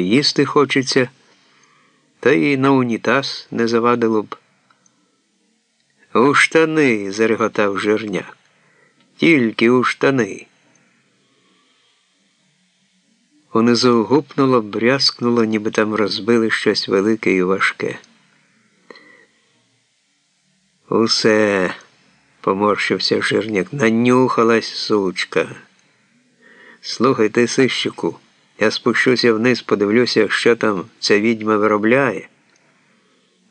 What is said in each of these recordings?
і їсти хочеться, та й на унітаз не завадило б. У штани, зареготав жирняк. Тільки у штани. Унизу гупнуло, брязкнуло, ніби там розбили щось велике і важке. Усе, поморщився жирняк, нанюхалась сучка. Слухай ти, сищику, я спущуся вниз, подивлюся, що там ця відьма виробляє,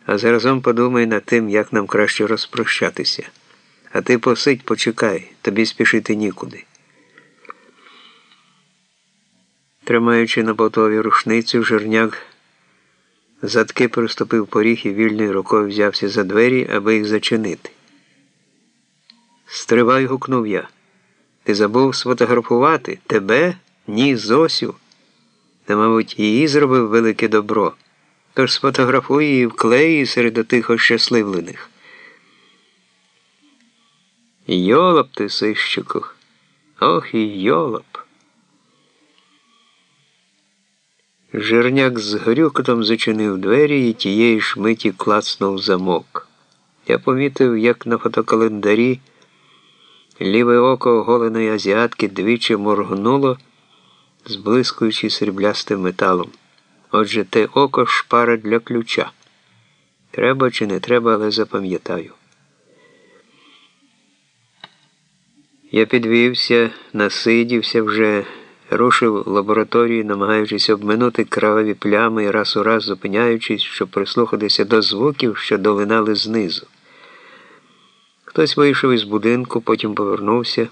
а заразом подумай над тим, як нам краще розпрощатися. А ти посидь, почекай, тобі спішити нікуди. Тримаючи на потові рушницю, жирняк задки приступив поріг і вільною рукою взявся за двері, аби їх зачинити. Стривай, гукнув я. Ти забув сфотографувати тебе? Ні, Зосю. Та, мабуть, її зробив велике добро. Тож сфотографуй її вклеї серед тих ощасливлених. Йолоп ти, сищику. Ох і йолоп. Жирняк з грюкотом зачинив двері і тієї ж миті клацнув замок. Я помітив, як на фотокалендарі ліве око оголеної азіатки двічі моргнуло, зблискуючи сріблястим металом. Отже, те око шпара для ключа. Треба чи не треба, але запам'ятаю. Я підвівся, насидівся вже. Рушив лабораторію, намагаючись обминути кроваві плями і раз у раз зупиняючись, щоб прислухатися до звуків, що долинали знизу. Хтось вийшов із будинку, потім повернувся.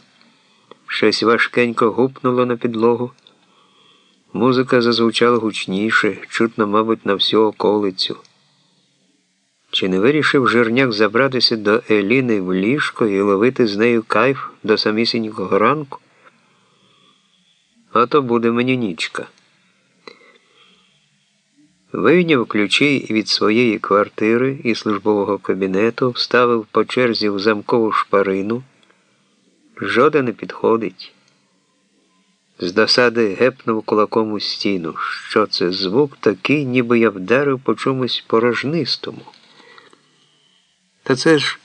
Щось важкенько гупнуло на підлогу. Музика зазвучала гучніше, чутно, мабуть, на всю околицю. Чи не вирішив жирняк забратися до Еліни в ліжко і ловити з нею кайф до самісінького ранку? а то буде мені нічка. Вийняв ключі від своєї квартири і службового кабінету, вставив по черзі в замкову шпарину. Жоден не підходить. З досади гепнув кулаком у стіну. Що це звук такий, ніби я вдарив по чомусь порожнистому. Та це ж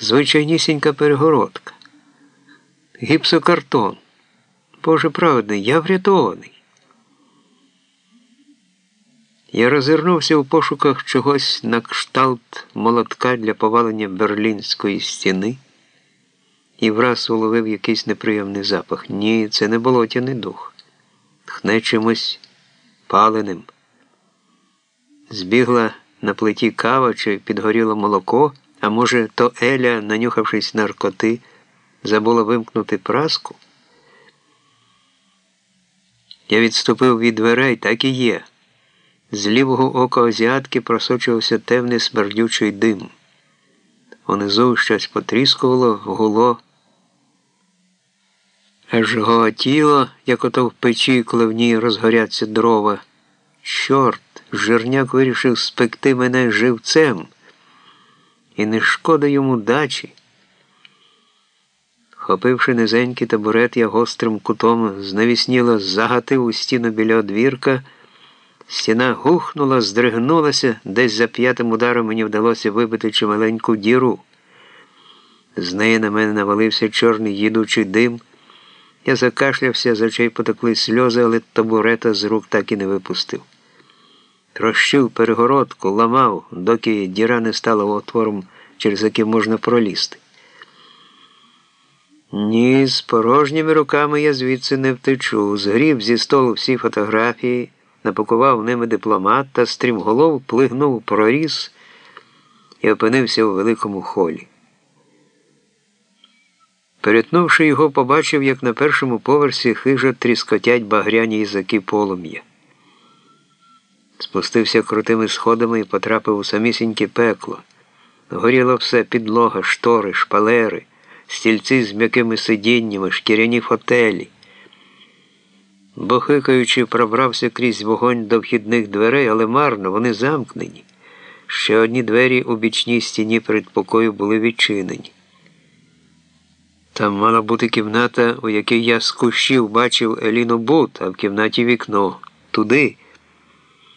звичайнісінька перегородка. Гіпсокартон. Боже праведний, я врятований. Я розвернувся у пошуках чогось на кшталт молотка для повалення берлінської стіни і враз уловив якийсь неприємний запах. Ні, це не болотяний дух. Тхне чимось паленим. Збігла на плиті кава чи підгоріло молоко, а може, то Еля, нанюхавшись наркоти, забула вимкнути праску. Я відступив від дверей, так і є. З лівого ока азіатки просочувався темний смердючий дим. Унизу щось потріскувало, гуло. Аж гоготіло, як ото в печі, коли в ній розгоряться дрова. Чорт, жирняк вирішив спекти мене живцем. І не шкода йому дачі. Хопивши низенький табурет, я гострим кутом знавісніло загатив у стіну біля одвірка. Стіна гухнула, здригнулася, десь за п'ятим ударом мені вдалося вибити чималеньку діру. З неї на мене навалився чорний їдучий дим. Я закашлявся, з очей потекли сльози, але табурета з рук так і не випустив. Трощив перегородку, ламав, доки діра не стала отвором, через який можна пролізти. Ні, з порожніми руками я звідси не втечу. Згріб зі столу всі фотографії, напакував ними дипломат та стрімголов плигнув проріз і опинився у великому холі. Перетнувши його, побачив, як на першому поверсі хижо тріскотять багряні язики полум'я. Спустився крутими сходами і потрапив у самісіньке пекло. Горіло все підлога, штори, шпалери стільці з м'якими сидіннями, шкіряні фотелі. Бохикаючи, пробрався крізь вогонь до вхідних дверей, але марно, вони замкнені. Ще одні двері у бічній стіні перед покою були відчинені. Там мала бути кімната, у якій я з кущів бачив Еліну Бут, а в кімнаті вікно. Туди.